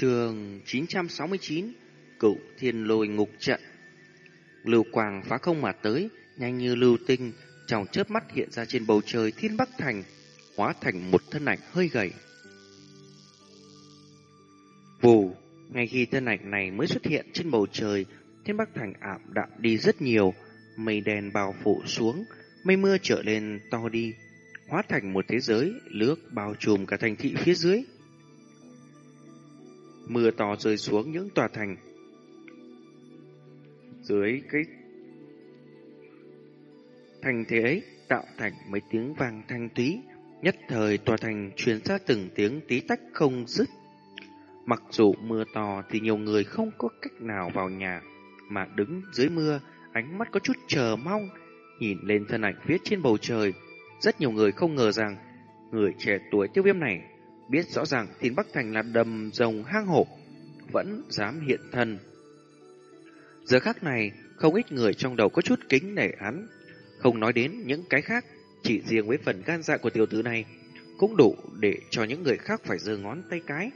Trường 969 Cựu Thiên Lôi Ngục Trận Lưu quang phá không mà tới, nhanh như lưu tinh, trong chớp mắt hiện ra trên bầu trời Thiên Bắc Thành, hóa thành một thân ảnh hơi gầy. Vù, ngay khi thân ảnh này mới xuất hiện trên bầu trời, Thiên Bắc Thành ảm đạm đi rất nhiều, mây đen bao phủ xuống, mây mưa trở lên to đi, hóa thành một thế giới, Lước bao trùm cả thành thị phía dưới. Mưa to rơi xuống những tòa thành. Dưới cái thành thế ấy tạo thành mấy tiếng vang thanh túy, nhất thời tòa thành truyền ra từng tiếng tí tách không dứt. Mặc dù mưa to thì nhiều người không có cách nào vào nhà, mà đứng dưới mưa, ánh mắt có chút chờ mong, nhìn lên thân ảnh viết trên bầu trời. Rất nhiều người không ngờ rằng, người trẻ tuổi tiêu viêm này biết rõ ràng thiên Bắc Thành là đầm rồng hang hổ, vẫn dám hiện thân. Giờ khắc này, không ít người trong đầu có chút kính nể hắn, không nói đến những cái khác, chỉ riêng với phần gan dạ của tiểu tử này, cũng đủ để cho những người khác phải giơ ngón tay cái.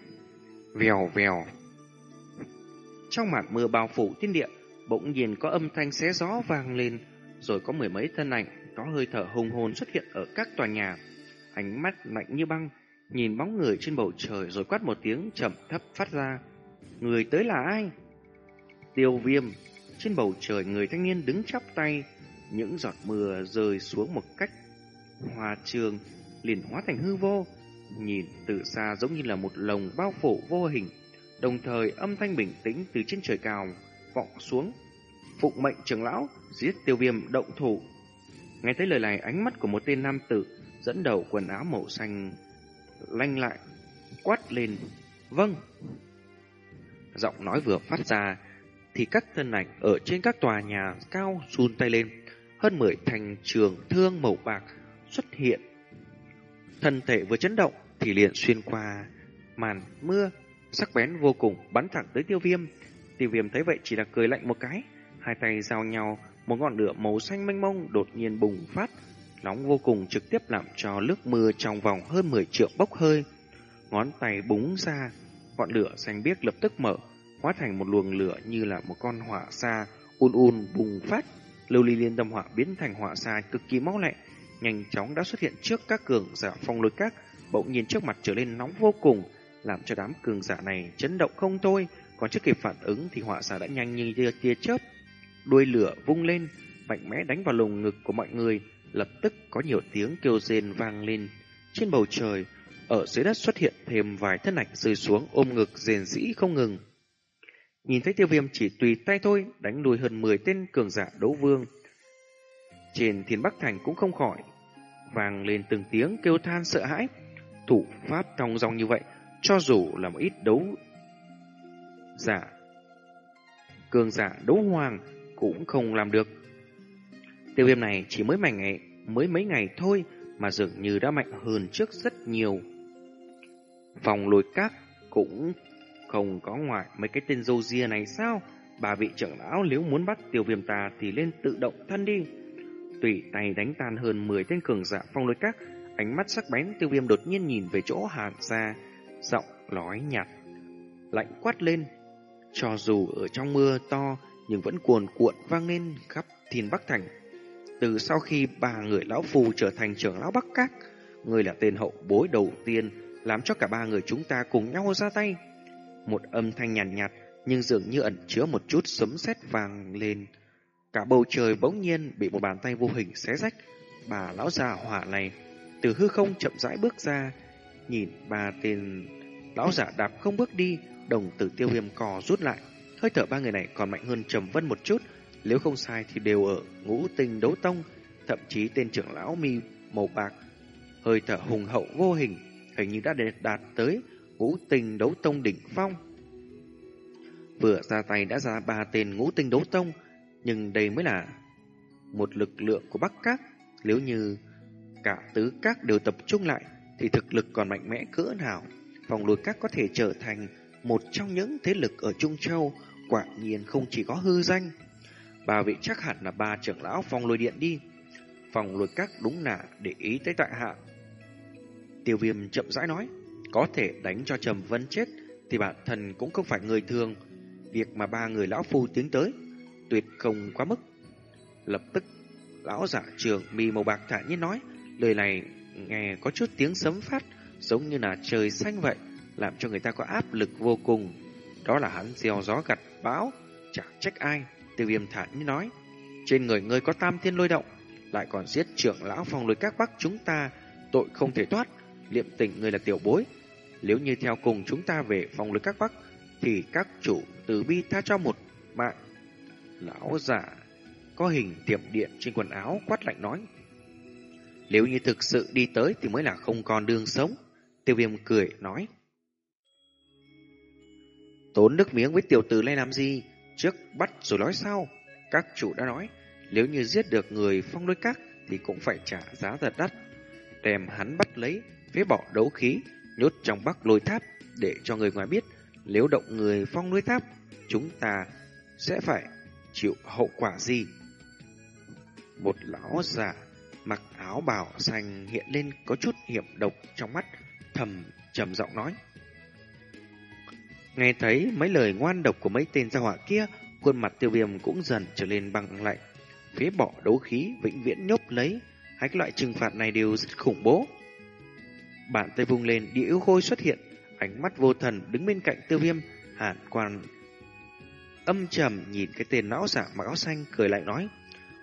Vèo vèo. Trong màn mưa bao phủ thiên địa, bỗng nhiên có âm thanh xé gió vang lên, rồi có mười mấy thân ảnh có hơi thở hùng hồn xuất hiện ở các tòa nhà. Ánh mắt lạnh như băng, nhìn bóng người trên bầu trời rồi quát một tiếng trầm thấp phát ra. Người tới là ai? Tiêu viêm. Trên bầu trời người thanh niên đứng chắp tay, những giọt mưa rơi xuống một cách hòa trường liền hóa thành hư vô, nhìn từ xa giống như là một lồng bao phủ vô hình, đồng thời âm thanh bình tĩnh từ trên trời cao vọng xuống. Phụng mệnh trưởng lão giết tiêu viêm động thủ. Nghe thấy lời này ánh mắt của một tên nam tử dẫn đầu quần áo màu xanh lanh lại, quát lên, vâng. Giọng nói vừa phát ra, thì các thân ảnh ở trên các tòa nhà cao run tay lên, hơn 10 thành trường thương màu bạc xuất hiện. Thân thể vừa chấn động thì liền xuyên qua màn mưa, sắc bén vô cùng bắn thẳng tới tiêu viêm. Tiêu viêm thấy vậy chỉ là cười lạnh một cái, hai tay giao nhau, một ngọn lửa màu xanh mênh mông đột nhiên bùng phát, nóng vô cùng trực tiếp làm cho nước mưa trong vòng hơn 10 triệu bốc hơi. Ngón tay búng ra, ngọn lửa xanh biếc lập tức mở, hóa thành một luồng lửa như là một con hỏa xa, un un bùng phát. Lưu ly liên tâm hỏa biến thành hỏa xa cực kỳ máu lạnh, nhanh chóng đã xuất hiện trước các cường giả phong lôi các, bỗng nhiên trước mặt trở lên nóng vô cùng, làm cho đám cường giả này chấn động không thôi. Còn trước kịp phản ứng thì hỏa xa đã nhanh như tia chớp, đuôi lửa vung lên, mạnh mẽ đánh vào lồng ngực của mọi người. Lập tức có nhiều tiếng kêu rên vang lên trên bầu trời. Ở dưới đất xuất hiện thêm vài thân ảnh rơi xuống ôm ngực rền rĩ không ngừng. Nhìn thấy tiêu viêm chỉ tùy tay thôi đánh lùi hơn 10 tên cường giả đấu vương. Trên thiên bắc thành cũng không khỏi. Vang lên từng tiếng kêu than sợ hãi. Thủ pháp trong dòng như vậy, cho dù là một ít đấu giả, cường giả đấu hoàng cũng không làm được. Tiêu viêm này chỉ mới mảnh ngày, mới mấy ngày thôi mà dường như đã mạnh hơn trước rất nhiều. Phòng lôi các cũng không có ngoại mấy cái tên dâu ria này sao? Bà vị trưởng lão nếu muốn bắt tiêu viêm ta thì lên tự động thân đi. Tùy tay đánh tan hơn 10 tên cường giả phong lôi các, ánh mắt sắc bén tiêu viêm đột nhiên nhìn về chỗ hàn ra, giọng nói nhạt, lạnh quát lên. Cho dù ở trong mưa to, nhưng vẫn cuồn cuộn vang lên khắp thiên bắc thành. Từ sau khi ba người lão phù trở thành trưởng lão bắc các, người là tên hậu bối đầu tiên, làm cho cả ba người chúng ta cùng nhau ra tay. Một âm thanh nhàn nhạt, nhạt nhưng dường như ẩn chứa một chút sấm sét vàng lên. Cả bầu trời bỗng nhiên bị một bàn tay vô hình xé rách. Bà lão già hỏa này từ hư không chậm rãi bước ra, nhìn ba tên lão giả đạp không bước đi, đồng tử tiêu viêm cò rút lại. Hơi thở ba người này còn mạnh hơn Trầm Vân một chút, nếu không sai thì đều ở ngũ tinh đấu tông, thậm chí tên trưởng lão mi màu bạc. Hơi thở hùng hậu vô hình, hình như đã đạt tới ngũ tinh đấu tông đỉnh phong. Vừa ra tay đã ra ba tên ngũ tinh đấu tông, nhưng đây mới là một lực lượng của Bắc Các. Nếu như cả tứ các đều tập trung lại, thì thực lực còn mạnh mẽ cỡ nào. Phòng lùi các có thể trở thành một trong những thế lực ở Trung Châu, quả nhiên không chỉ có hư danh. Bà vị chắc hẳn là ba trưởng lão phòng lôi điện đi. Phòng lôi các đúng là để ý tới tại hạ. Tiêu viêm chậm rãi nói, có thể đánh cho Trầm Vân chết, thì bản thân cũng không phải người thường. Việc mà ba người lão phu tiến tới, tuyệt không quá mức. Lập tức, lão giả trường mi màu bạc thản nhiên nói, lời này nghe có chút tiếng sấm phát, giống như là trời xanh vậy, làm cho người ta có áp lực vô cùng. Đó là hắn gieo gió gặt bão, chẳng trách ai. Tiêu viêm thản nhiên nói, trên người ngươi có tam thiên lôi động, lại còn giết trưởng lão phòng lôi các bắc chúng ta, tội không thể thoát, liệm tình ngươi là tiểu bối. Nếu như theo cùng chúng ta về phòng lôi các bắc, thì các chủ từ bi tha cho một mạng. Lão giả có hình tiệm điện trên quần áo quát lạnh nói. Nếu như thực sự đi tới thì mới là không còn đường sống. Tiêu viêm cười nói. Tốn nước miếng với tiểu tử này làm gì? Trước bắt rồi nói sau. Các chủ đã nói, nếu như giết được người phong lôi các thì cũng phải trả giá thật đắt. Đem hắn bắt lấy, phế bỏ đấu khí, nhốt trong bắc lôi tháp để cho người ngoài biết nếu động người phong lôi tháp, chúng ta sẽ phải chịu hậu quả gì. Một lão già mặc áo bào xanh hiện lên có chút hiểm độc trong mắt, thầm trầm giọng nói. Nghe thấy mấy lời ngoan độc của mấy tên gia hỏa kia, khuôn mặt tiêu viêm cũng dần trở lên băng lạnh. Phía bỏ đấu khí vĩnh viễn nhốt lấy, hai cái loại trừng phạt này đều rất khủng bố. Bạn tay vung lên, địa yêu khôi xuất hiện, ánh mắt vô thần đứng bên cạnh tiêu viêm, hàn quan âm trầm nhìn cái tên não giả mặc áo xanh cười lại nói,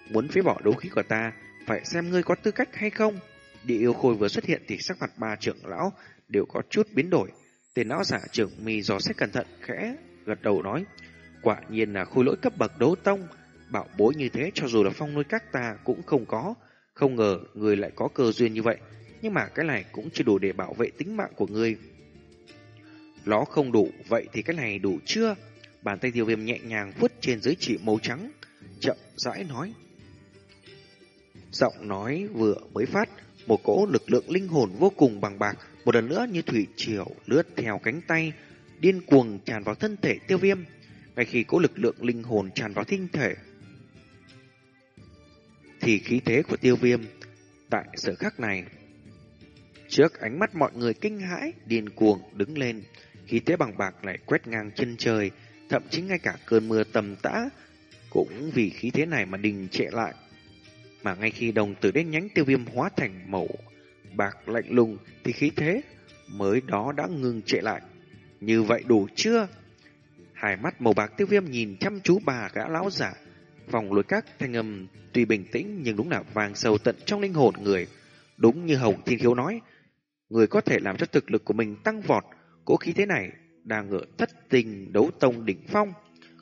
muốn phế bỏ đấu khí của ta, phải xem ngươi có tư cách hay không. Địa yêu khôi vừa xuất hiện thì sắc mặt ba trưởng lão đều có chút biến đổi. Tên não giả trưởng mì dò xét cẩn thận khẽ gật đầu nói, quả nhiên là khôi lỗi cấp bậc đấu tông, bảo bối như thế cho dù là phong nuôi các ta cũng không có. Không ngờ người lại có cơ duyên như vậy, nhưng mà cái này cũng chưa đủ để bảo vệ tính mạng của người Nó không đủ, vậy thì cái này đủ chưa? Bàn tay tiêu viêm nhẹ nhàng vuốt trên dưới chỉ màu trắng, chậm rãi nói. Giọng nói vừa mới phát, một cỗ lực lượng linh hồn vô cùng bằng bạc, một lần nữa như thủy triều lướt theo cánh tay, điên cuồng tràn vào thân thể tiêu viêm. Ngay khi cỗ lực lượng linh hồn tràn vào tinh thể, thì khí thế của tiêu viêm tại sở khắc này trước ánh mắt mọi người kinh hãi điên cuồng đứng lên khí thế bằng bạc lại quét ngang chân trời thậm chí ngay cả cơn mưa tầm tã cũng vì khí thế này mà đình trệ lại mà ngay khi đồng tử đen nhánh tiêu viêm hóa thành màu bạc lạnh lùng thì khí thế mới đó đã ngừng trệ lại như vậy đủ chưa hai mắt màu bạc tiêu viêm nhìn chăm chú bà gã lão giả Vòng lối các thanh âm tuy bình tĩnh nhưng đúng là vàng sâu tận trong linh hồn người. Đúng như Hồng Thiên Khiếu nói, người có thể làm cho thực lực của mình tăng vọt, cố khí thế này đang ngựa thất tình đấu tông đỉnh phong,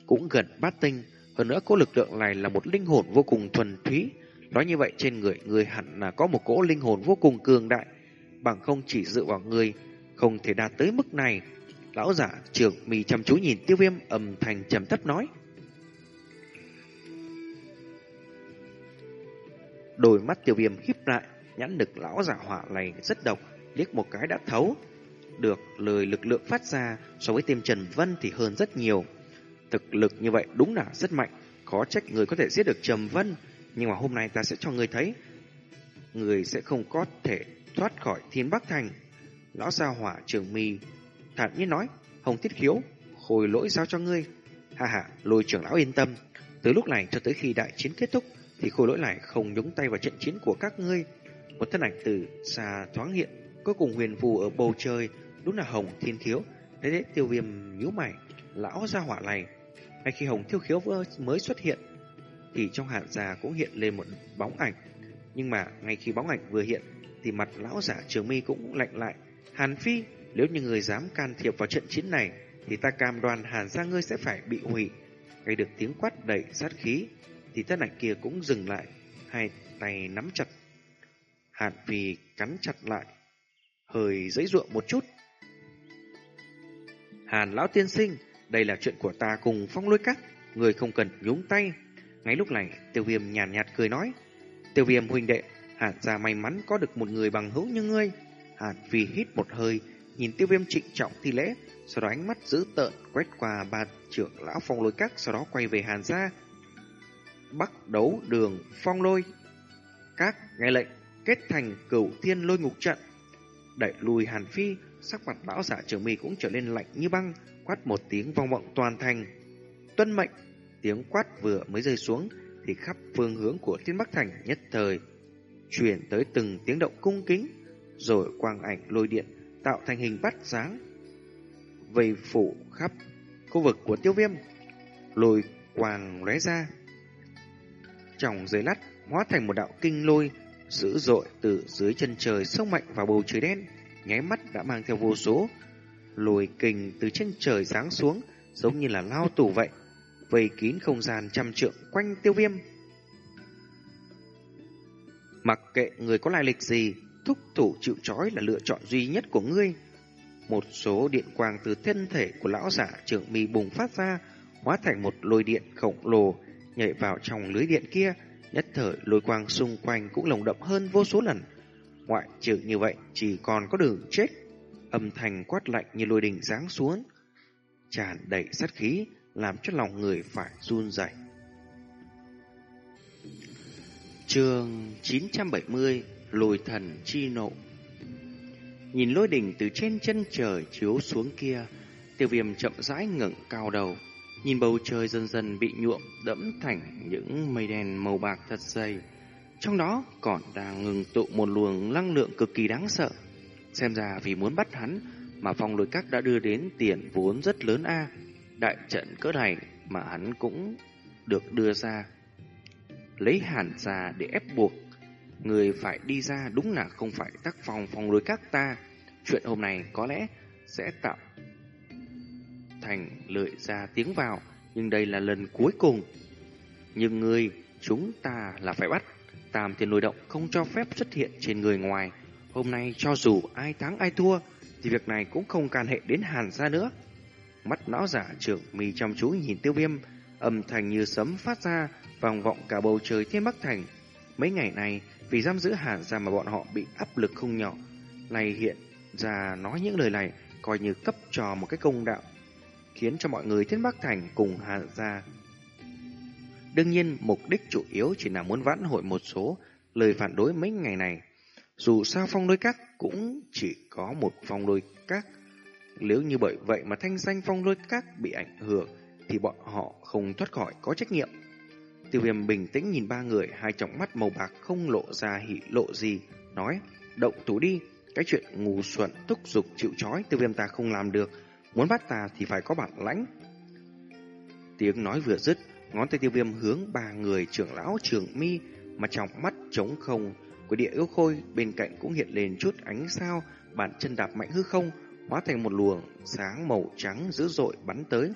cũng gần bát tinh. Hơn nữa cỗ lực lượng này là một linh hồn vô cùng thuần túy. Nói như vậy trên người người hẳn là có một cỗ linh hồn vô cùng cường đại, bằng không chỉ dựa vào người, không thể đạt tới mức này. Lão giả trưởng mì chăm chú nhìn tiêu viêm âm thanh trầm thấp nói. Đôi mắt tiêu viêm híp lại, nhãn lực lão giả hỏa này rất độc, liếc một cái đã thấu. Được lời lực lượng phát ra so với tiêm Trần Vân thì hơn rất nhiều. Thực lực như vậy đúng là rất mạnh, khó trách người có thể giết được Trầm Vân. Nhưng mà hôm nay ta sẽ cho người thấy, người sẽ không có thể thoát khỏi thiên bắc thành. Lão gia hỏa trường mi thản nhiên nói, Hồng Tiết Khiếu, khôi lỗi giao cho ngươi. Hà hà, lôi trưởng lão yên tâm. Từ lúc này cho tới khi đại chiến kết thúc, thì khôi lỗi này không nhúng tay vào trận chiến của các ngươi. Một thân ảnh từ xa thoáng hiện, cuối cùng huyền phù ở bầu trời, đúng là Hồng Thiên Khiếu. Thế thế tiêu viêm nhíu mày, lão gia hỏa này. Ngay khi Hồng Thiêu Khiếu mới xuất hiện, thì trong hạn già cũng hiện lên một bóng ảnh. Nhưng mà ngay khi bóng ảnh vừa hiện, thì mặt lão giả trường mi cũng lạnh lại. Hàn Phi, nếu như người dám can thiệp vào trận chiến này, thì ta cam đoan Hàn gia ngươi sẽ phải bị hủy. Ngay được tiếng quát đầy sát khí, thì thân ảnh kia cũng dừng lại, hai tay nắm chặt. Hàn Phi cắn chặt lại, hơi dãy ruộng một chút. Hàn Lão Tiên Sinh, đây là chuyện của ta cùng phong lôi cắt, người không cần nhúng tay. Ngay lúc này, tiêu viêm nhàn nhạt, nhạt cười nói, tiêu viêm huynh đệ, Hàn gia may mắn có được một người bằng hữu như ngươi. hạt vì hít một hơi, nhìn tiêu viêm trịnh trọng thi lễ, sau đó ánh mắt giữ tợn quét qua ba trưởng lão phong lôi các, sau đó quay về Hàn gia, Bắc đấu đường phong lôi. Các nghe lệnh kết thành cửu thiên lôi ngục trận. Đẩy lùi Hàn Phi, sắc mặt lão giả trường mì cũng trở nên lạnh như băng, quát một tiếng vong vọng toàn thành. Tuân mệnh, tiếng quát vừa mới rơi xuống thì khắp phương hướng của Thiên Bắc Thành nhất thời chuyển tới từng tiếng động cung kính, rồi quang ảnh lôi điện tạo thành hình bắt dáng vây phủ khắp khu vực của tiêu viêm lôi quang lóe ra. Trong dưới lắt hóa thành một đạo kinh lôi dữ dội từ dưới chân trời sông mạnh vào bầu trời đen nháy mắt đã mang theo vô số lôi kình từ trên trời giáng xuống giống như là lao tù vậy vây kín không gian trăm trượng quanh tiêu viêm mặc kệ người có lai lịch gì thúc thủ chịu trói là lựa chọn duy nhất của ngươi một số điện quang từ thân thể của lão giả trưởng mi bùng phát ra, hóa thành một lôi điện khổng lồ, nhảy vào trong lưới điện kia. Nhất thời lôi quang xung quanh cũng lồng đậm hơn vô số lần. Ngoại trừ như vậy, chỉ còn có đường chết. Âm thanh quát lạnh như lôi đình giáng xuống, tràn đầy sát khí, làm cho lòng người phải run rẩy. Chương 970 Lôi thần chi nộ Nhìn lôi đỉnh từ trên chân trời chiếu xuống kia, tiêu viêm chậm rãi ngẩng cao đầu, nhìn bầu trời dần dần bị nhuộm đẫm thành những mây đen màu bạc thật dày. Trong đó còn đang ngừng tụ một luồng năng lượng cực kỳ đáng sợ. Xem ra vì muốn bắt hắn mà phong lôi các đã đưa đến tiền vốn rất lớn a Đại trận cỡ này mà hắn cũng được đưa ra. Lấy hàn ra để ép buộc Người phải đi ra đúng là không phải tác phòng phòng lối các ta. Chuyện hôm nay có lẽ sẽ tạo thành lợi ra tiếng vào, nhưng đây là lần cuối cùng. Nhưng người, chúng ta là phải bắt. Tam thiên lôi động không cho phép xuất hiện trên người ngoài. Hôm nay cho dù ai thắng ai thua, thì việc này cũng không can hệ đến hàn ra nữa. Mắt lão giả trưởng mì chăm chú nhìn tiêu viêm, âm thanh như sấm phát ra, vòng vọng cả bầu trời thiên bắc thành. Mấy ngày này, vì giam giữ Hàn gia mà bọn họ bị áp lực không nhỏ. Này hiện ra nói những lời này coi như cấp cho một cái công đạo, khiến cho mọi người thiên Bắc Thành cùng Hàn gia. Đương nhiên, mục đích chủ yếu chỉ là muốn vãn hội một số lời phản đối mấy ngày này. Dù sao phong đôi các cũng chỉ có một phong đôi các. Nếu như bởi vậy mà thanh danh phong lôi các bị ảnh hưởng, thì bọn họ không thoát khỏi có trách nhiệm. Tiêu viêm bình tĩnh nhìn ba người, hai tròng mắt màu bạc không lộ ra hỉ lộ gì, nói, động thủ đi, cái chuyện ngu xuẩn, túc dục chịu chói, tiêu viêm ta không làm được, muốn bắt ta thì phải có bản lãnh. Tiếng nói vừa dứt, ngón tay tiêu viêm hướng ba người trưởng lão trường mi, mà trong mắt trống không của địa yêu khôi bên cạnh cũng hiện lên chút ánh sao, bàn chân đạp mạnh hư không, hóa thành một luồng sáng màu trắng dữ dội bắn tới.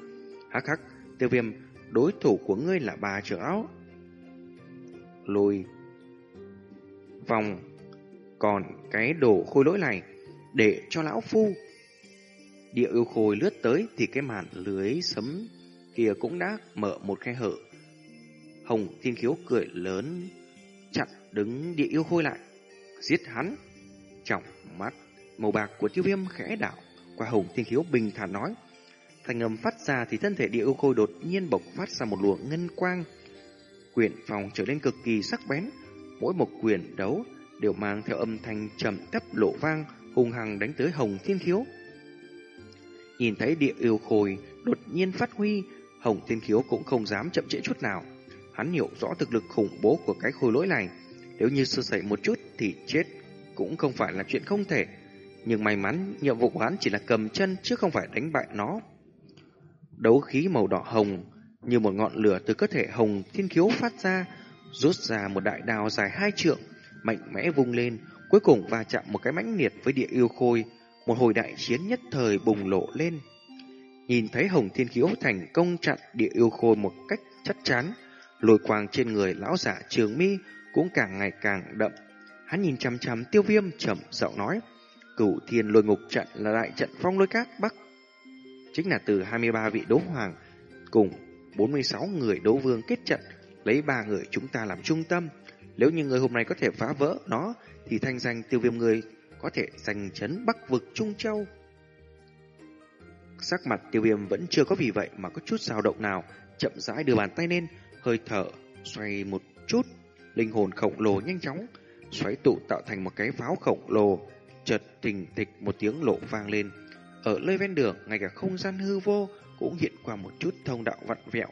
Hắc hắc, tiêu viêm đối thủ của ngươi là bà trưởng áo. Lùi vòng, còn cái đồ khôi lỗi này để cho lão phu. Địa yêu khôi lướt tới thì cái màn lưới sấm kia cũng đã mở một khe hở. Hồng thiên khiếu cười lớn, chặn đứng địa yêu khôi lại, giết hắn. Trọng mắt, màu bạc của tiêu viêm khẽ đảo, qua hồng thiên khiếu bình thản nói, Thành âm phát ra thì thân thể địa yêu khôi đột nhiên bộc phát ra một luồng ngân quang. Quyền phòng trở nên cực kỳ sắc bén, mỗi một quyền đấu đều mang theo âm thanh trầm thấp lộ vang, hùng hằng đánh tới Hồng Thiên Khiếu. Nhìn thấy địa yêu khôi đột nhiên phát huy, Hồng Thiên Khiếu cũng không dám chậm trễ chút nào. Hắn hiểu rõ thực lực khủng bố của cái khôi lỗi này, nếu như sơ sẩy một chút thì chết cũng không phải là chuyện không thể. Nhưng may mắn nhiệm vụ của hắn chỉ là cầm chân chứ không phải đánh bại nó. Đấu khí màu đỏ hồng như một ngọn lửa từ cơ thể hồng thiên khiếu phát ra, rút ra một đại đào dài hai trượng, mạnh mẽ vung lên, cuối cùng va chạm một cái mãnh liệt với địa yêu khôi, một hồi đại chiến nhất thời bùng lộ lên. Nhìn thấy hồng thiên khiếu thành công chặn địa yêu khôi một cách chắc chắn, lôi quang trên người lão giả trường mi cũng càng ngày càng đậm. Hắn nhìn chằm chằm tiêu viêm chậm giọng nói, cửu thiên lôi ngục trận là đại trận phong lôi cát bắc chính là từ 23 vị đấu hoàng cùng 46 người đấu vương kết trận, lấy ba người chúng ta làm trung tâm. Nếu như người hôm nay có thể phá vỡ nó, thì thanh danh tiêu viêm người có thể giành chấn bắc vực Trung Châu. Sắc mặt tiêu viêm vẫn chưa có vì vậy mà có chút dao động nào, chậm rãi đưa bàn tay lên, hơi thở, xoay một chút, linh hồn khổng lồ nhanh chóng, xoáy tụ tạo thành một cái pháo khổng lồ, chợt tình thịch một tiếng lộ vang lên. Ở nơi ven đường, ngay cả không gian hư vô cũng hiện qua một chút thông đạo vặn vẹo.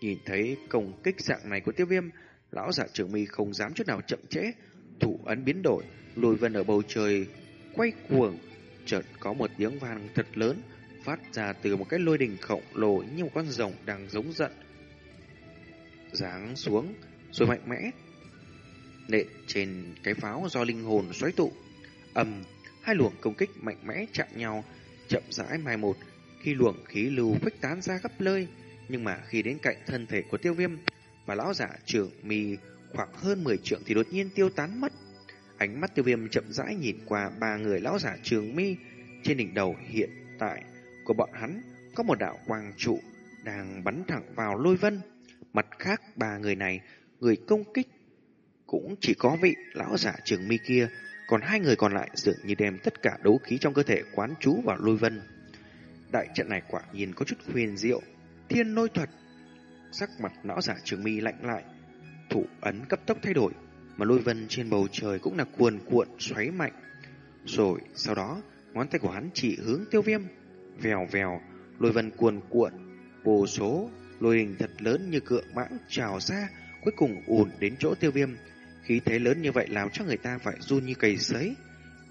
Nhìn thấy công kích dạng này của tiêu viêm, lão giả trưởng mi không dám chút nào chậm trễ, thủ ấn biến đổi, lùi vân ở bầu trời quay cuồng, chợt có một tiếng vang thật lớn phát ra từ một cái lôi đình khổng lồ như một con rồng đang giống giận. Giáng xuống, rồi mạnh mẽ nện trên cái pháo do linh hồn xoáy tụ. Ầm, hai luồng công kích mạnh mẽ chạm nhau, chậm rãi mai một, khi luồng khí lưu khuếch tán ra gấp lơi, nhưng mà khi đến cạnh thân thể của Tiêu Viêm, và lão giả trưởng mì khoảng hơn 10 trượng thì đột nhiên tiêu tán mất. Ánh mắt Tiêu Viêm chậm rãi nhìn qua ba người lão giả trường mi trên đỉnh đầu hiện tại của bọn hắn có một đạo quang trụ đang bắn thẳng vào lôi vân. Mặt khác ba người này, người công kích cũng chỉ có vị lão giả trường mi kia, còn hai người còn lại dường như đem tất cả đấu khí trong cơ thể quán trú vào lôi vân. Đại trận này quả nhiên có chút huyền diệu, thiên lôi thuật. Sắc mặt lão giả trường mi lạnh lại, thủ ấn cấp tốc thay đổi, mà lôi vân trên bầu trời cũng là cuồn cuộn xoáy mạnh. Rồi sau đó, ngón tay của hắn chỉ hướng tiêu viêm, vèo vèo, lôi vân cuồn cuộn, vô số lôi hình thật lớn như cựa mãng trào ra, cuối cùng ùn đến chỗ tiêu viêm. Khí thế lớn như vậy làm cho người ta phải run như cầy sấy.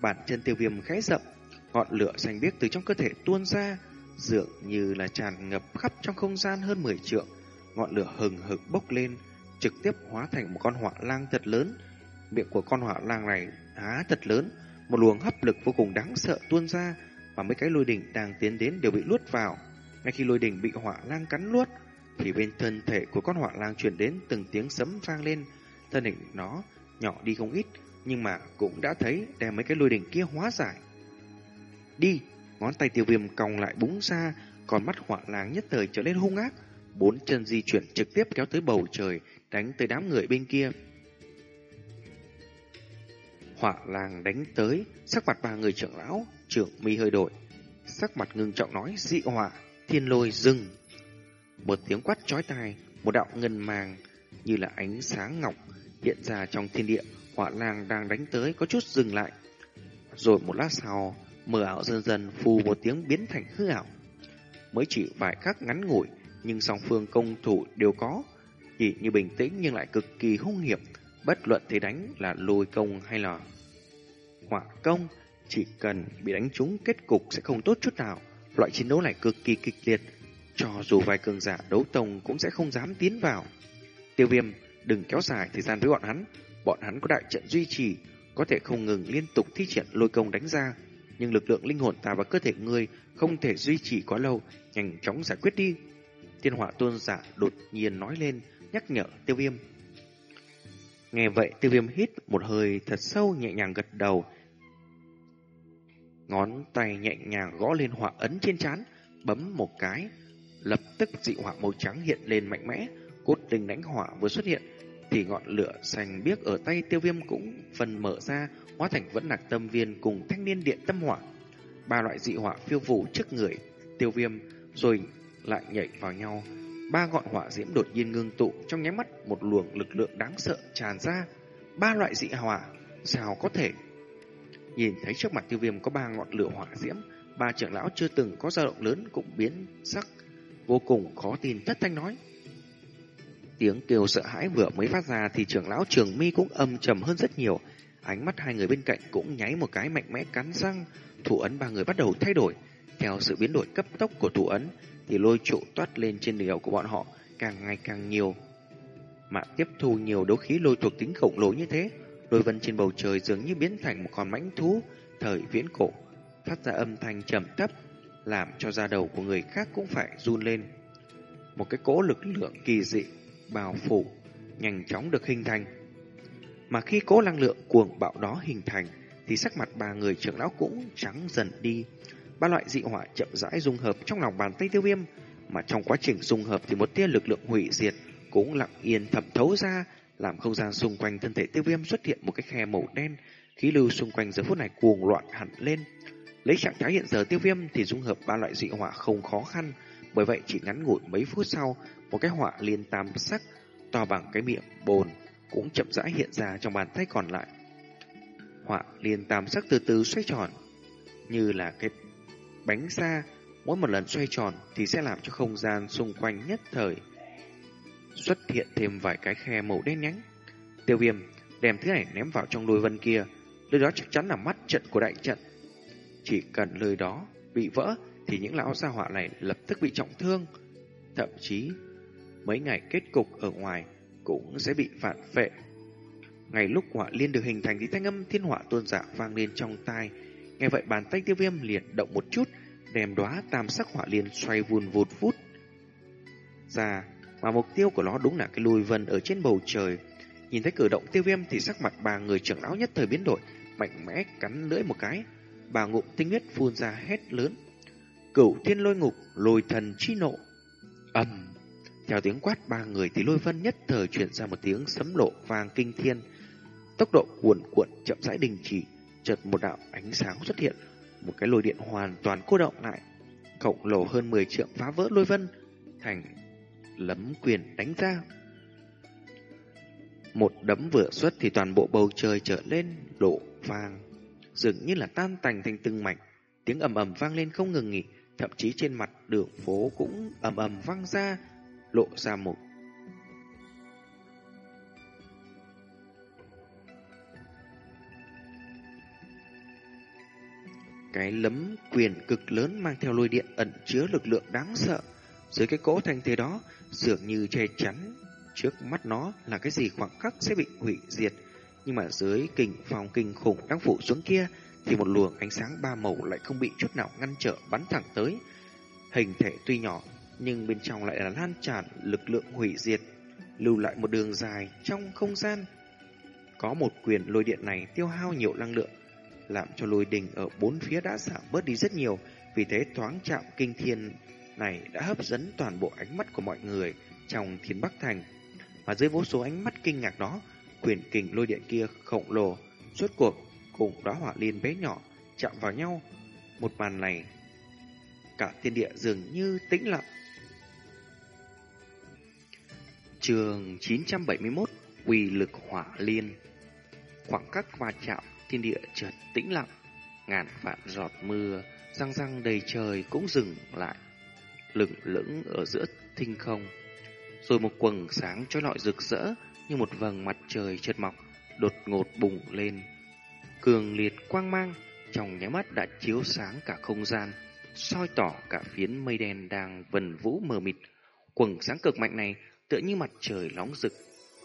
Bản chân tiêu viêm khẽ rậm, ngọn lửa xanh biếc từ trong cơ thể tuôn ra, dường như là tràn ngập khắp trong không gian hơn 10 trượng. Ngọn lửa hừng hực bốc lên, trực tiếp hóa thành một con hỏa lang thật lớn. Miệng của con hỏa lang này há thật lớn, một luồng hấp lực vô cùng đáng sợ tuôn ra, và mấy cái lôi đỉnh đang tiến đến đều bị luốt vào. Ngay khi lôi đỉnh bị hỏa lang cắn luốt, thì bên thân thể của con hỏa lang truyền đến từng tiếng sấm vang lên. Thân hình nó nhỏ đi không ít, nhưng mà cũng đã thấy đem mấy cái lôi đỉnh kia hóa giải. Đi, ngón tay tiêu viêm còng lại búng ra, còn mắt họa láng nhất thời trở lên hung ác. Bốn chân di chuyển trực tiếp kéo tới bầu trời, đánh tới đám người bên kia. Họa làng đánh tới, sắc mặt ba người trưởng lão, trưởng mi hơi đổi. Sắc mặt ngưng trọng nói dị họa, thiên lôi dừng. Một tiếng quát chói tai, một đạo ngân màng như là ánh sáng ngọc hiện ra trong thiên địa, hỏa lang đang đánh tới có chút dừng lại. Rồi một lát sau, mờ ảo dần dần phù một tiếng biến thành hư ảo. Mới chỉ vài khắc ngắn ngủi, nhưng song phương công thủ đều có, chỉ như bình tĩnh nhưng lại cực kỳ hung hiểm, bất luận thế đánh là lôi công hay là hỏa công, chỉ cần bị đánh trúng kết cục sẽ không tốt chút nào. Loại chiến đấu này cực kỳ kịch liệt, cho dù vài cường giả đấu tông cũng sẽ không dám tiến vào. Tiêu viêm, đừng kéo dài thời gian với bọn hắn. Bọn hắn có đại trận duy trì, có thể không ngừng liên tục thi triển lôi công đánh ra. Nhưng lực lượng linh hồn ta và cơ thể ngươi không thể duy trì quá lâu, nhanh chóng giải quyết đi. Thiên họa tôn giả đột nhiên nói lên, nhắc nhở tiêu viêm. Nghe vậy tiêu viêm hít một hơi thật sâu nhẹ nhàng gật đầu. Ngón tay nhẹ nhàng gõ lên họa ấn trên chán, bấm một cái, lập tức dị hỏa màu trắng hiện lên mạnh mẽ, cốt linh đánh hỏa vừa xuất hiện, thì ngọn lửa xanh biếc ở tay tiêu viêm cũng phần mở ra, hóa thành vẫn lạc tâm viên cùng thanh niên điện tâm hỏa. Ba loại dị hỏa phiêu phủ trước người tiêu viêm, rồi lại nhảy vào nhau. Ba ngọn hỏa diễm đột nhiên ngưng tụ trong nháy mắt một luồng lực lượng đáng sợ tràn ra. Ba loại dị hỏa, sao có thể? Nhìn thấy trước mặt tiêu viêm có ba ngọn lửa hỏa diễm, ba trưởng lão chưa từng có dao động lớn cũng biến sắc, vô cùng khó tin thất thanh nói. Tiếng kêu sợ hãi vừa mới phát ra thì trưởng lão trường mi cũng âm trầm hơn rất nhiều. Ánh mắt hai người bên cạnh cũng nháy một cái mạnh mẽ cắn răng. Thủ ấn ba người bắt đầu thay đổi. Theo sự biến đổi cấp tốc của thủ ấn thì lôi trụ toát lên trên đầu của bọn họ càng ngày càng nhiều. Mà tiếp thu nhiều đấu khí lôi thuộc tính khổng lồ như thế, lôi vân trên bầu trời dường như biến thành một con mãnh thú thời viễn cổ, phát ra âm thanh trầm thấp, làm cho da đầu của người khác cũng phải run lên. Một cái cỗ lực lượng kỳ dị bao phủ nhanh chóng được hình thành. Mà khi cố năng lượng cuồng bạo đó hình thành thì sắc mặt ba người trưởng lão cũng trắng dần đi. Ba loại dị hỏa chậm rãi dung hợp trong lòng bàn tay tiêu viêm, mà trong quá trình dung hợp thì một tia lực lượng hủy diệt cũng lặng yên thẩm thấu ra, làm không gian xung quanh thân thể tiêu viêm xuất hiện một cái khe màu đen, khí lưu xung quanh giờ phút này cuồng loạn hẳn lên. Lấy trạng thái hiện giờ tiêu viêm thì dung hợp ba loại dị hỏa không khó khăn, bởi vậy chỉ ngắn ngủi mấy phút sau, một cái họa liên tam sắc to bằng cái miệng bồn cũng chậm rãi hiện ra trong bàn tay còn lại. họa liên tam sắc từ từ xoay tròn, như là cái bánh xa, mỗi một lần xoay tròn thì sẽ làm cho không gian xung quanh nhất thời xuất hiện thêm vài cái khe màu đen nhánh. Tiêu viêm đem thứ này ném vào trong đôi vân kia, nơi đó chắc chắn là mắt trận của đại trận. Chỉ cần lời đó bị vỡ thì những lão gia họa này lập tức bị trọng thương. Thậm chí, mấy ngày kết cục ở ngoài cũng sẽ bị phản phệ. Ngày lúc họa liên được hình thành thì thanh âm thiên họa tôn giả vang lên trong tai. Nghe vậy bàn tay tiêu viêm liền động một chút, đem đóa tam sắc họa liên xoay vùn vụt vút ra. Mà mục tiêu của nó đúng là cái lùi vân ở trên bầu trời. Nhìn thấy cử động tiêu viêm thì sắc mặt ba người trưởng lão nhất thời biến đổi, mạnh mẽ cắn lưỡi một cái. Bà ngụm tinh huyết phun ra hét lớn. Cửu thiên lôi ngục, lôi thần chi nộ. ầm Theo tiếng quát ba người thì lôi vân nhất thời chuyển ra một tiếng sấm lộ vàng kinh thiên. Tốc độ cuồn cuộn chậm rãi đình chỉ, chợt một đạo ánh sáng xuất hiện, một cái lôi điện hoàn toàn cô động lại. Khổng lồ hơn 10 trượng phá vỡ lôi vân, thành lấm quyền đánh ra. Một đấm vừa xuất thì toàn bộ bầu trời trở lên độ vàng, dường như là tan tành thành từng mảnh, tiếng ầm ầm vang lên không ngừng nghỉ, thậm chí trên mặt đường phố cũng ầm ầm vang ra, lộ ra một cái lấm quyền cực lớn mang theo lôi điện ẩn chứa lực lượng đáng sợ. Dưới cái cỗ thanh thế đó, dường như che chắn trước mắt nó là cái gì khoảng khắc sẽ bị hủy diệt. Nhưng mà dưới kình phòng kinh khủng đang phủ xuống kia thì một luồng ánh sáng ba màu lại không bị chút nào ngăn trở bắn thẳng tới. Hình thể tuy nhỏ nhưng bên trong lại là lan tràn lực lượng hủy diệt, lưu lại một đường dài trong không gian. Có một quyền lôi điện này tiêu hao nhiều năng lượng, làm cho lôi đình ở bốn phía đã giảm bớt đi rất nhiều, vì thế thoáng chạm kinh thiên này đã hấp dẫn toàn bộ ánh mắt của mọi người trong thiên bắc thành. và dưới vô số ánh mắt kinh ngạc đó, quyền kình lôi điện kia khổng lồ, suốt cuộc cùng đóa hỏa liên bé nhỏ chạm vào nhau. Một màn này, cả thiên địa dường như tĩnh lặng. Trường 971 Quỳ lực hỏa liên Khoảng cách va chạm thiên địa chợt tĩnh lặng Ngàn vạn giọt mưa Răng răng đầy trời cũng dừng lại lửng lững ở giữa thinh không. Rồi một quầng sáng cho lọi rực rỡ như một vầng mặt trời chợt mọc, đột ngột bùng lên. Cường liệt quang mang trong nháy mắt đã chiếu sáng cả không gian, soi tỏ cả phiến mây đen đang vần vũ mờ mịt. Quầng sáng cực mạnh này tựa như mặt trời nóng rực,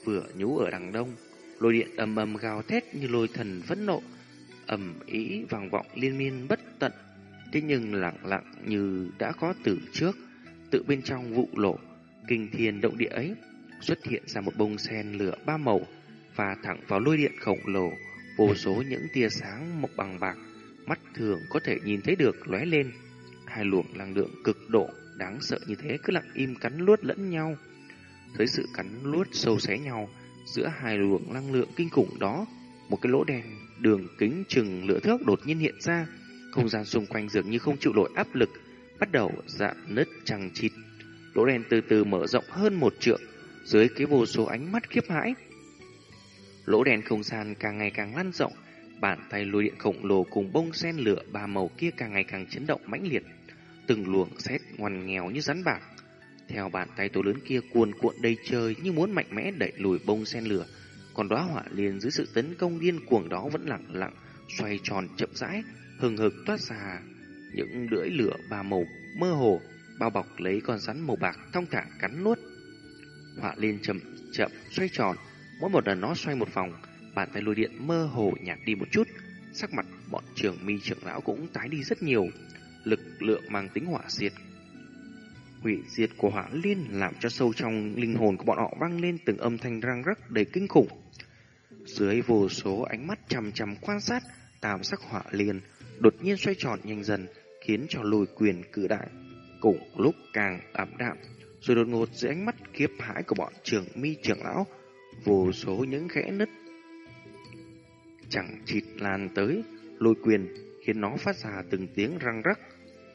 vừa nhú ở đằng đông, lôi điện ầm ầm gào thét như lôi thần phẫn nộ, ầm ý vang vọng liên miên bất tận Thế nhưng lặng lặng như đã có từ trước, tự bên trong vụ lộ, kinh thiên động địa ấy, xuất hiện ra một bông sen lửa ba màu và thẳng vào lôi điện khổng lồ, vô số những tia sáng mộc bằng bạc, mắt thường có thể nhìn thấy được lóe lên. Hai luồng năng lượng cực độ đáng sợ như thế cứ lặng im cắn luốt lẫn nhau. Dưới sự cắn luốt sâu xé nhau giữa hai luồng năng lượng kinh khủng đó, một cái lỗ đen đường kính chừng lửa thước đột nhiên hiện ra, không gian xung quanh dường như không chịu nổi áp lực, bắt đầu dạn nứt chằng chịt. Lỗ đen từ từ mở rộng hơn một trượng, dưới cái vô số ánh mắt khiếp hãi. Lỗ đèn không gian càng ngày càng lan rộng, bàn tay lôi điện khổng lồ cùng bông sen lửa ba màu kia càng ngày càng chấn động mãnh liệt. Từng luồng sét ngoằn nghèo như rắn bạc. Theo bàn tay tổ lớn kia cuồn cuộn đầy trời như muốn mạnh mẽ đẩy lùi bông sen lửa. Còn đóa hỏa liền dưới sự tấn công điên cuồng đó vẫn lặng lặng, xoay tròn chậm rãi, hừng hực toát ra những lưỡi lửa ba màu mơ hồ bao bọc lấy con rắn màu bạc thong thả cắn nuốt. Hỏa liên chậm chậm xoay tròn, mỗi một lần nó xoay một vòng, bàn tay lôi điện mơ hồ nhạt đi một chút, sắc mặt bọn trưởng mi trưởng lão cũng tái đi rất nhiều, lực lượng mang tính hỏa diệt. Hủy diệt của hỏa liên làm cho sâu trong linh hồn của bọn họ vang lên từng âm thanh răng rắc đầy kinh khủng. Dưới vô số ánh mắt chằm chằm quan sát, tam sắc hỏa liên đột nhiên xoay tròn nhanh dần, khiến cho lùi quyền cử đại. Cùng lúc càng ảm đạm, rồi đột ngột dưới ánh mắt kiếp hãi của bọn trưởng mi trưởng lão, vô số những khẽ nứt chẳng chịt lan tới, lôi quyền khiến nó phát ra từng tiếng răng rắc,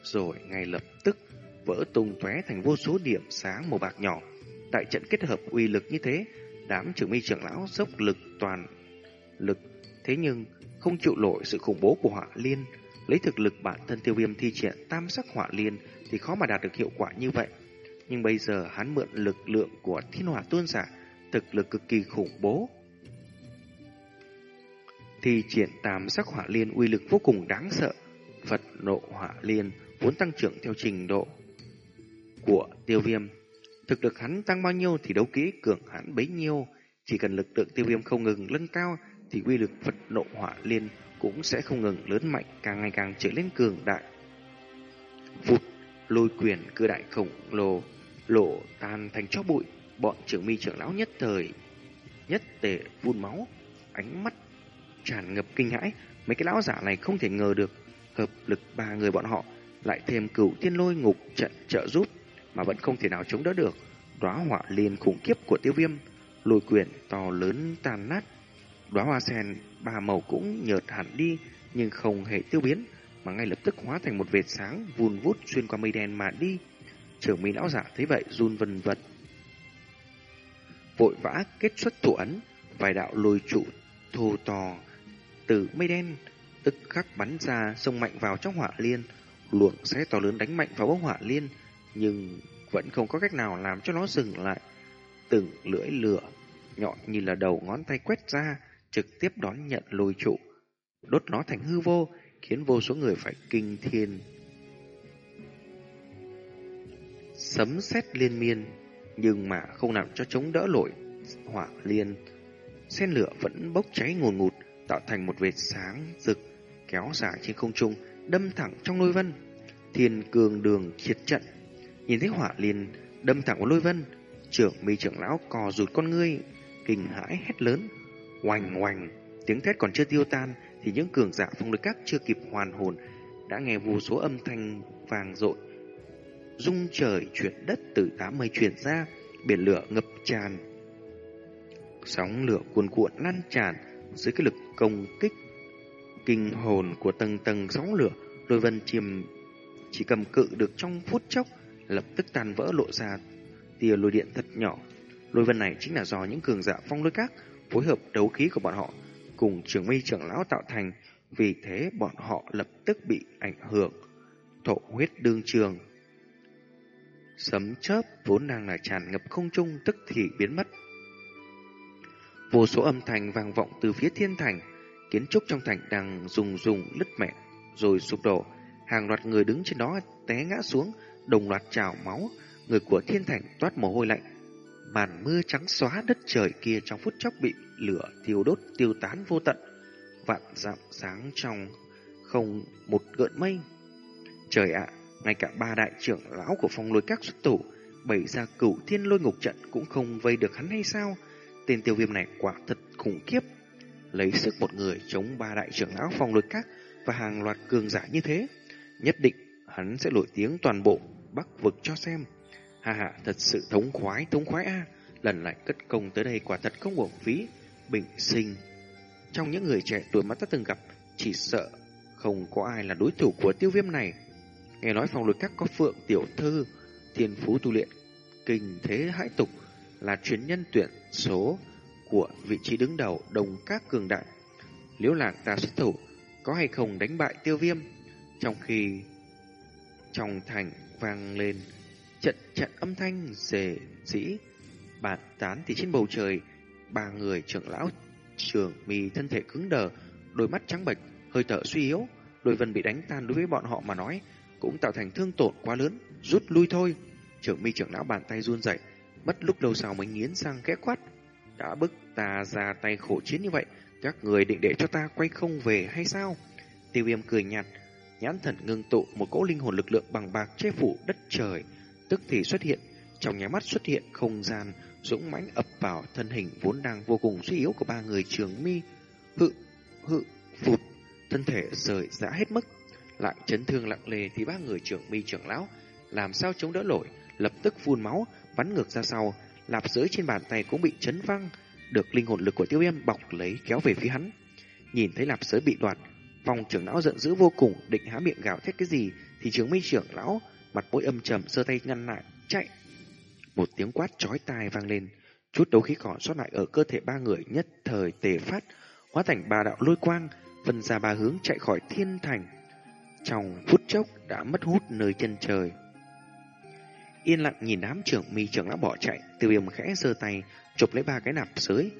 rồi ngay lập tức vỡ tung tóe thành vô số điểm sáng màu bạc nhỏ. Tại trận kết hợp uy lực như thế, đám trưởng mi trưởng lão dốc lực toàn lực, thế nhưng không chịu nổi sự khủng bố của họa liên. Lấy thực lực bản thân tiêu viêm thi triển tam sắc họa liên thì khó mà đạt được hiệu quả như vậy. Nhưng bây giờ hắn mượn lực lượng của thiên hỏa tuôn giả, thực lực cực kỳ khủng bố. thì triển tam sắc hỏa liên uy lực vô cùng đáng sợ. Phật nộ hỏa liên vốn tăng trưởng theo trình độ của tiêu viêm. Thực lực hắn tăng bao nhiêu thì đấu kỹ cường hắn bấy nhiêu. Chỉ cần lực lượng tiêu viêm không ngừng lân cao thì uy lực Phật nộ hỏa liên cũng sẽ không ngừng lớn mạnh càng ngày càng trở lên cường đại. Vụt lôi quyền cư đại khổng lồ lộ tan thành cho bụi, bọn trưởng mi trưởng lão nhất thời nhất tề phun máu, ánh mắt tràn ngập kinh hãi, mấy cái lão giả này không thể ngờ được hợp lực ba người bọn họ lại thêm cửu thiên lôi ngục trận trợ giúp mà vẫn không thể nào chống đỡ được. Đóa hỏa liền khủng khiếp của tiêu viêm, lôi quyển to lớn tàn nát. Đóa hoa sen ba màu cũng nhợt hẳn đi nhưng không hề tiêu biến mà ngay lập tức hóa thành một vệt sáng vùn vút xuyên qua mây đen mà đi. Trưởng mỹ lão giả thấy vậy run vần vật. Vội vã kết xuất thủ ấn, vài đạo lôi trụ thô to từ mây đen tức khắc bắn ra xông mạnh vào trong hỏa liên, luồng xé to lớn đánh mạnh vào bóng hỏa liên, nhưng vẫn không có cách nào làm cho nó dừng lại. Từng lưỡi lửa nhọn như là đầu ngón tay quét ra, trực tiếp đón nhận lôi trụ, đốt nó thành hư vô, khiến vô số người phải kinh thiên. Sấm sét liên miên, nhưng mà không làm cho chống đỡ nổi hỏa liên. Sen lửa vẫn bốc cháy ngùn ngụt, tạo thành một vệt sáng rực, kéo dài trên không trung, đâm thẳng trong lôi vân. Thiên cường đường triệt trận, nhìn thấy hỏa liên đâm thẳng vào lôi vân, trưởng mi trưởng lão cò rụt con ngươi, kinh hãi hét lớn, oành oành, tiếng thét còn chưa tiêu tan thì những cường giả phong lực các chưa kịp hoàn hồn đã nghe vô số âm thanh vàng rội rung trời chuyển đất từ đám mây truyền ra biển lửa ngập tràn sóng lửa cuồn cuộn lan tràn dưới cái lực công kích kinh hồn của tầng tầng sóng lửa đôi vân chìm chỉ cầm cự được trong phút chốc lập tức tan vỡ lộ ra tia lôi điện thật nhỏ lôi vân này chính là do những cường giả phong lôi các phối hợp đấu khí của bọn họ cùng trường mây trưởng lão tạo thành, vì thế bọn họ lập tức bị ảnh hưởng, thổ huyết đương trường. Sấm chớp vốn đang là tràn ngập không trung tức thì biến mất. Vô số âm thanh vang vọng từ phía thiên thành, kiến trúc trong thành đang rùng rùng lứt mẹ, rồi sụp đổ. Hàng loạt người đứng trên đó té ngã xuống, đồng loạt trào máu, người của thiên thành toát mồ hôi lạnh, Màn mưa trắng xóa đất trời kia trong phút chốc bị lửa thiêu đốt tiêu tán vô tận. Vạn dặm sáng trong không một gợn mây. Trời ạ, ngay cả ba đại trưởng lão của phong lôi các xuất tủ bày ra cửu thiên lôi ngục trận cũng không vây được hắn hay sao? Tên tiêu viêm này quả thật khủng khiếp. Lấy sức một người chống ba đại trưởng lão phong lôi các và hàng loạt cường giả như thế. Nhất định hắn sẽ nổi tiếng toàn bộ bắc vực cho xem. Ha ha, thật sự thống khoái, thống khoái a. Lần lại cất công tới đây quả thật không uổng phí. Bình sinh. Trong những người trẻ tuổi mà ta từng gặp, chỉ sợ không có ai là đối thủ của tiêu viêm này. Nghe nói phòng lục các có phượng tiểu thư, thiên phú tu luyện, kinh thế hãi tục, là chuyến nhân tuyển số của vị trí đứng đầu đồng các cường đại. Nếu lạc ta xuất thủ, có hay không đánh bại tiêu viêm? Trong khi trong thành vang lên trận trận âm thanh rề dĩ bàn tán thì trên bầu trời ba người trưởng lão trường mì thân thể cứng đờ đôi mắt trắng bệch hơi thở suy yếu đôi vân bị đánh tan đối với bọn họ mà nói cũng tạo thành thương tổn quá lớn rút lui thôi. Trưởng mi trưởng lão bàn tay run rẩy mất lúc lâu sau mới nghiến sang khẽ quát. Đã bức ta ra tay khổ chiến như vậy các người định để cho ta quay không về hay sao? Tiêu viêm cười nhạt nhãn thần ngưng tụ một cỗ linh hồn lực lượng bằng bạc che phủ đất trời. Tức thì xuất hiện, trong nháy mắt xuất hiện không gian dũng mãnh ập vào thân hình vốn đang vô cùng suy yếu của ba người trường mi. Hự, hự, phụt, thân thể rời rã hết mức, lại chấn thương lặng lề thì ba người trưởng mi trưởng lão làm sao chống đỡ nổi, lập tức phun máu, bắn ngược ra sau, lạp giới trên bàn tay cũng bị chấn văng, được linh hồn lực của tiêu viêm bọc lấy kéo về phía hắn. Nhìn thấy lạp giới bị đoạt, phòng trưởng lão giận dữ vô cùng, định há miệng gào thét cái gì, thì trưởng mi trưởng lão mặt mũi âm trầm giơ tay ngăn lại, chạy. Một tiếng quát chói tai vang lên, chút đấu khí còn sót lại ở cơ thể ba người nhất thời tề phát, hóa thành ba đạo lôi quang, phân ra ba hướng chạy khỏi thiên thành. Trong phút chốc đã mất hút nơi chân trời. Yên lặng nhìn đám trưởng mi trưởng lão bỏ chạy, tiêu viêm khẽ giơ tay, chụp lấy ba cái nạp sới.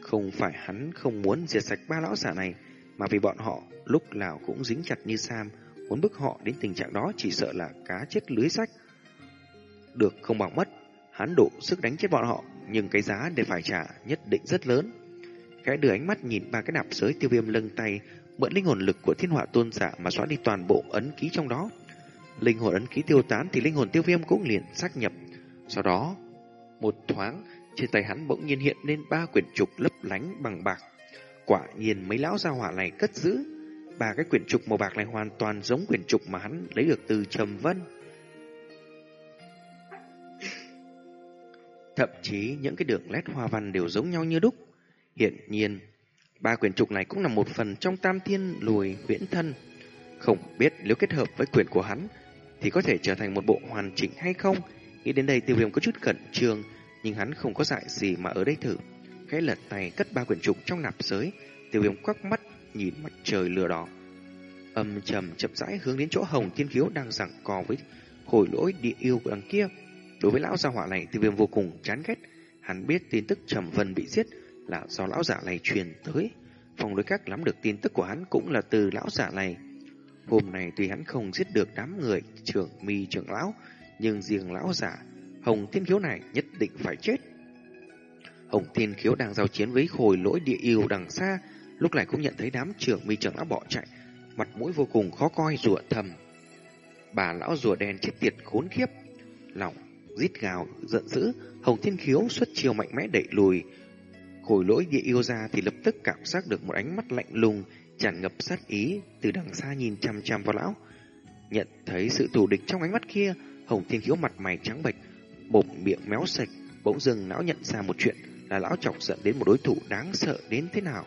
Không phải hắn không muốn diệt sạch ba lão giả này, mà vì bọn họ lúc nào cũng dính chặt như Sam, muốn bức họ đến tình trạng đó chỉ sợ là cá chết lưới sách. Được không bằng mất, hắn đủ sức đánh chết bọn họ, nhưng cái giá để phải trả nhất định rất lớn. Khẽ đưa ánh mắt nhìn ba cái nạp sới tiêu viêm lưng tay, mượn linh hồn lực của thiên họa tôn giả mà xóa đi toàn bộ ấn ký trong đó. Linh hồn ấn ký tiêu tán thì linh hồn tiêu viêm cũng liền xác nhập. Sau đó, một thoáng, trên tay hắn bỗng nhiên hiện lên ba quyển trục lấp lánh bằng bạc. Quả nhiên mấy lão gia hỏa này cất giữ. Ba cái quyển trục màu bạc này hoàn toàn giống quyển trục mà hắn lấy được từ Trầm Vân. Thậm chí những cái đường lét hoa văn đều giống nhau như đúc. Hiện nhiên, ba quyển trục này cũng là một phần trong tam thiên lùi viễn thân. Không biết nếu kết hợp với quyển của hắn thì có thể trở thành một bộ hoàn chỉnh hay không. Nghĩ đến đây tiêu viêm có chút khẩn trương, nhưng hắn không có dại gì mà ở đây thử. Khẽ lật tay cất ba quyển trục trong nạp giới, tiêu viêm quắc mắt nhìn mặt trời lửa đỏ. Âm trầm chậm rãi hướng đến chỗ hồng thiên khiếu đang giằng cò với khối lỗi địa yêu của đằng kia. Đối với lão gia hỏa này, tiêu viêm vô cùng chán ghét. Hắn biết tin tức Trầm Vân bị giết là do lão giả này truyền tới. Phòng đối các lắm được tin tức của hắn cũng là từ lão giả này. Hôm nay tuy hắn không giết được đám người trưởng mi trưởng lão, nhưng riêng lão giả Hồng Thiên Khiếu này nhất định phải chết. Hồng Thiên Khiếu đang giao chiến với khối lỗi địa yêu đằng xa, lúc này cũng nhận thấy đám trưởng mi trưởng lão bỏ chạy, mặt mũi vô cùng khó coi rủa thầm. Bà lão rùa đen chết tiệt khốn khiếp, lòng rít gào giận dữ, Hồng Thiên Khiếu xuất chiêu mạnh mẽ đẩy lùi khôi lỗi địa yêu ra thì lập tức cảm giác được một ánh mắt lạnh lùng tràn ngập sát ý từ đằng xa nhìn chăm chăm vào lão. Nhận thấy sự thù địch trong ánh mắt kia, Hồng Thiên Khiếu mặt mày trắng bệch, bụng miệng méo sạch, bỗng dưng lão nhận ra một chuyện là lão chọc giận đến một đối thủ đáng sợ đến thế nào.